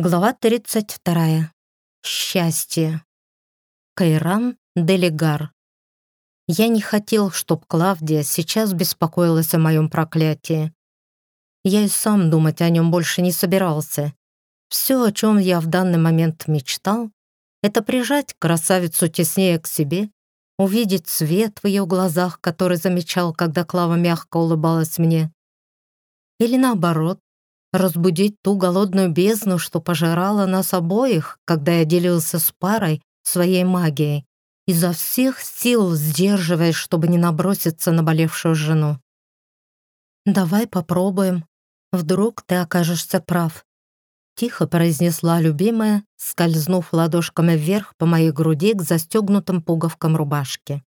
Глава 32. Счастье. Кайран Делигар. Я не хотел, чтоб Клавдия сейчас беспокоилась о моем проклятии. Я и сам думать о нем больше не собирался. Все, о чем я в данный момент мечтал, это прижать красавицу теснее к себе, увидеть свет в ее глазах, который замечал, когда Клава мягко улыбалась мне. Или наоборот, разбудить ту голодную бездну, что пожирала нас обоих, когда я делился с парой своей магией, изо всех сил сдерживаясь, чтобы не наброситься на болевшую жену. «Давай попробуем. Вдруг ты окажешься прав», — тихо произнесла любимая, скользнув ладошками вверх по моей груди к застегнутым пуговкам рубашки.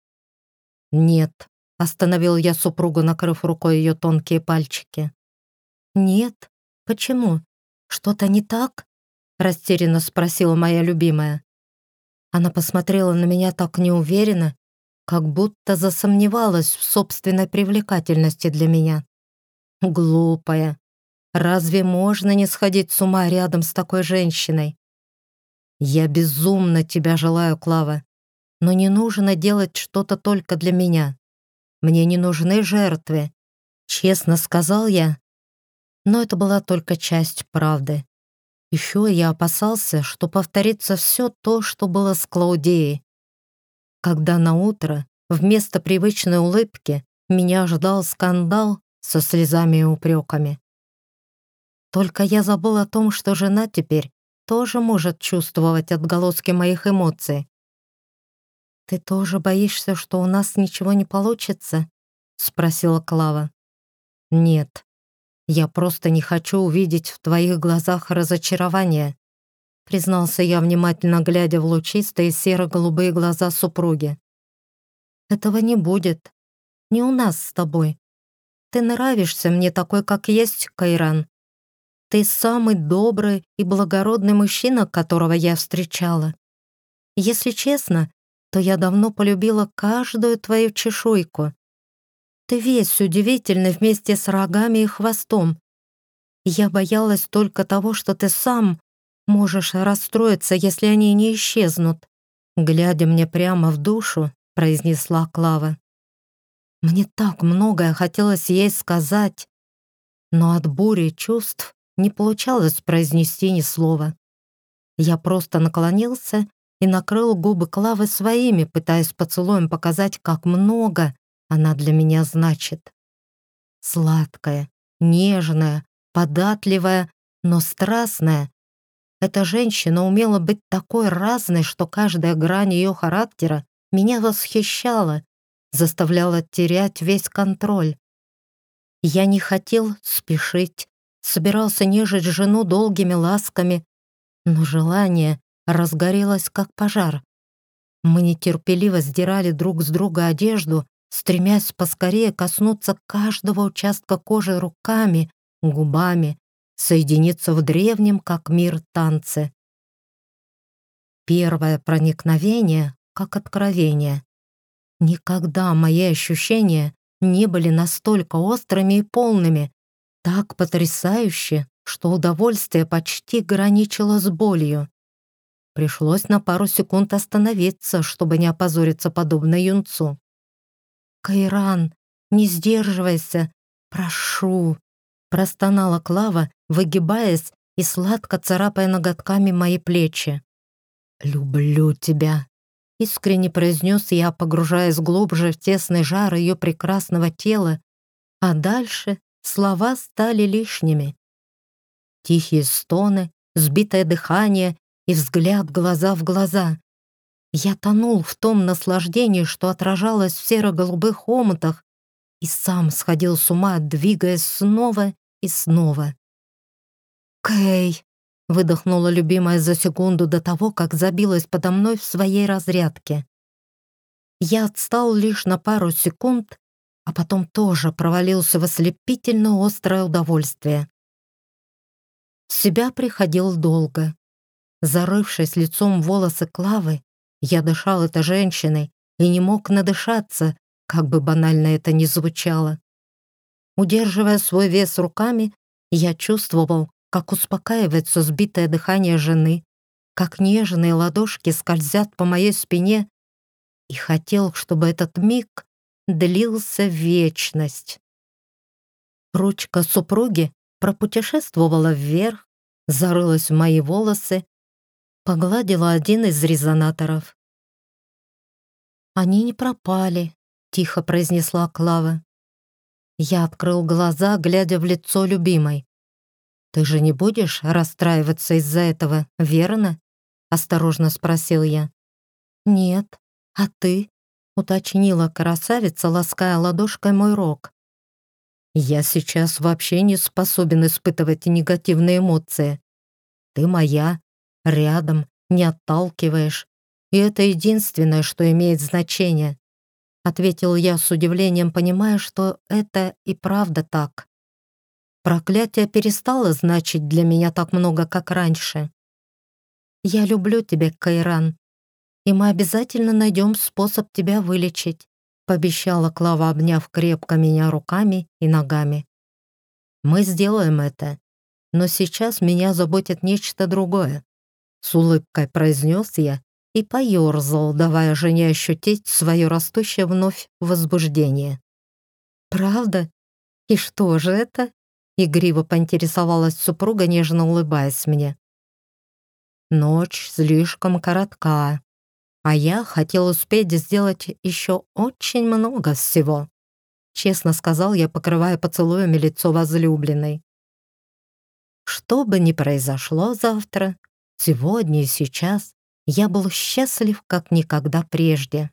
«Нет», — остановил я супругу, накрыв рукой ее тонкие пальчики. «Нет», «Почему? Что-то не так?» — растерянно спросила моя любимая. Она посмотрела на меня так неуверенно, как будто засомневалась в собственной привлекательности для меня. Глупая. Разве можно не сходить с ума рядом с такой женщиной? Я безумно тебя желаю, Клава, но не нужно делать что-то только для меня. Мне не нужны жертвы. Честно сказал я, но это была только часть правды. Еще я опасался, что повторится все то, что было с Клаудией. Когда на утро вместо привычной улыбки меня ждал скандал со слезами и упреками. Только я забыл о том, что жена теперь тоже может чувствовать отголоски моих эмоций. «Ты тоже боишься, что у нас ничего не получится?» — спросила Клава. «Нет», «Я просто не хочу увидеть в твоих глазах разочарование», признался я, внимательно глядя в лучистые серо-голубые глаза супруги. «Этого не будет. Не у нас с тобой. Ты нравишься мне такой, как есть, Кайран. Ты самый добрый и благородный мужчина, которого я встречала. Если честно, то я давно полюбила каждую твою чешуйку. Ты весь удивительный вместе с рогами и хвостом. Я боялась только того, что ты сам можешь расстроиться, если они не исчезнут. Глядя мне прямо в душу, произнесла Клава. Мне так многое хотелось ей сказать, но от бури чувств не получалось произнести ни слова. Я просто наклонился и накрыл губы Клавы своими, пытаясь поцелуем показать, как много она для меня значит. Сладкая, нежная, податливая, но страстная. Эта женщина умела быть такой разной, что каждая грань ее характера меня восхищала, заставляла терять весь контроль. Я не хотел спешить, собирался нежить жену долгими ласками, но желание разгорелось как пожар. Мы нетерпеливо сдирали друг с друга одежду, стремясь поскорее коснуться каждого участка кожи руками, губами, соединиться в древнем, как мир, танце. Первое проникновение, как откровение. Никогда мои ощущения не были настолько острыми и полными, так потрясающе, что удовольствие почти граничило с болью. Пришлось на пару секунд остановиться, чтобы не опозориться подобно юнцу. «Кайран, не сдерживайся, прошу!» Простонала Клава, выгибаясь и сладко царапая ноготками мои плечи. «Люблю тебя!» Искренне произнес я, погружаясь глубже в тесный жар ее прекрасного тела, а дальше слова стали лишними. Тихие стоны, сбитое дыхание и взгляд глаза в глаза. Я тонул в том наслаждении, что отражалось в серо-голубых омутах, и сам сходил с ума, двигаясь снова и снова. «Кэй!» — выдохнула любимая за секунду до того, как забилась подо мной в своей разрядке. Я отстал лишь на пару секунд, а потом тоже провалился в ослепительно острое удовольствие. В себя приходил долго. Зарывшись лицом в волосы Клавы, я дышал этой женщиной и не мог надышаться, как бы банально это ни звучало. Удерживая свой вес руками, я чувствовал, как успокаивается сбитое дыхание жены, как нежные ладошки скользят по моей спине, и хотел, чтобы этот миг длился вечность. Ручка супруги пропутешествовала вверх, зарылась в мои волосы, погладила один из резонаторов. «Они не пропали», — тихо произнесла Клава. Я открыл глаза, глядя в лицо любимой. «Ты же не будешь расстраиваться из-за этого, верно?» — осторожно спросил я. «Нет. А ты?» — уточнила красавица, лаская ладошкой мой рог. «Я сейчас вообще не способен испытывать негативные эмоции. Ты моя, рядом, не отталкиваешь, и это единственное, что имеет значение ответил я с удивлением, понимая, что это и правда так. Проклятие перестало значить для меня так много, как раньше. Я люблю тебя, Кайран, и мы обязательно найдем способ тебя вылечить, пообещала Клава, обняв крепко меня руками и ногами. Мы сделаем это, но сейчас меня заботит нечто другое. С улыбкой произнес я и поерзал, давая жене ощутить свое растущее вновь возбуждение. «Правда? И что же это?» Игриво поинтересовалась супруга, нежно улыбаясь мне. «Ночь слишком коротка, а я хотел успеть сделать еще очень много всего», честно сказал я, покрывая поцелуями лицо возлюбленной. «Что бы ни произошло завтра, сегодня и сейчас, я был счастлив, как никогда прежде.